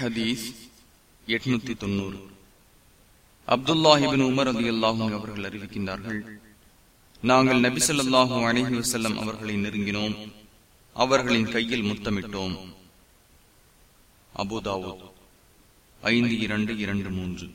ஹதீஸ் எட்நூத்தி தொண்ணூறு. அப்துல்லாஹிபின் உமர் அலி அல்லாஹும் அவர்கள் அறிவிக்கின்றார்கள் நாங்கள் நபிசல்லாஹூ அலஹி வசல்லம் அவர்களை நெருங்கினோம் அவர்களின் கையில் முத்தமிட்டோம். அபுதாவோ ஐந்து இரண்டு இரண்டு மூன்று.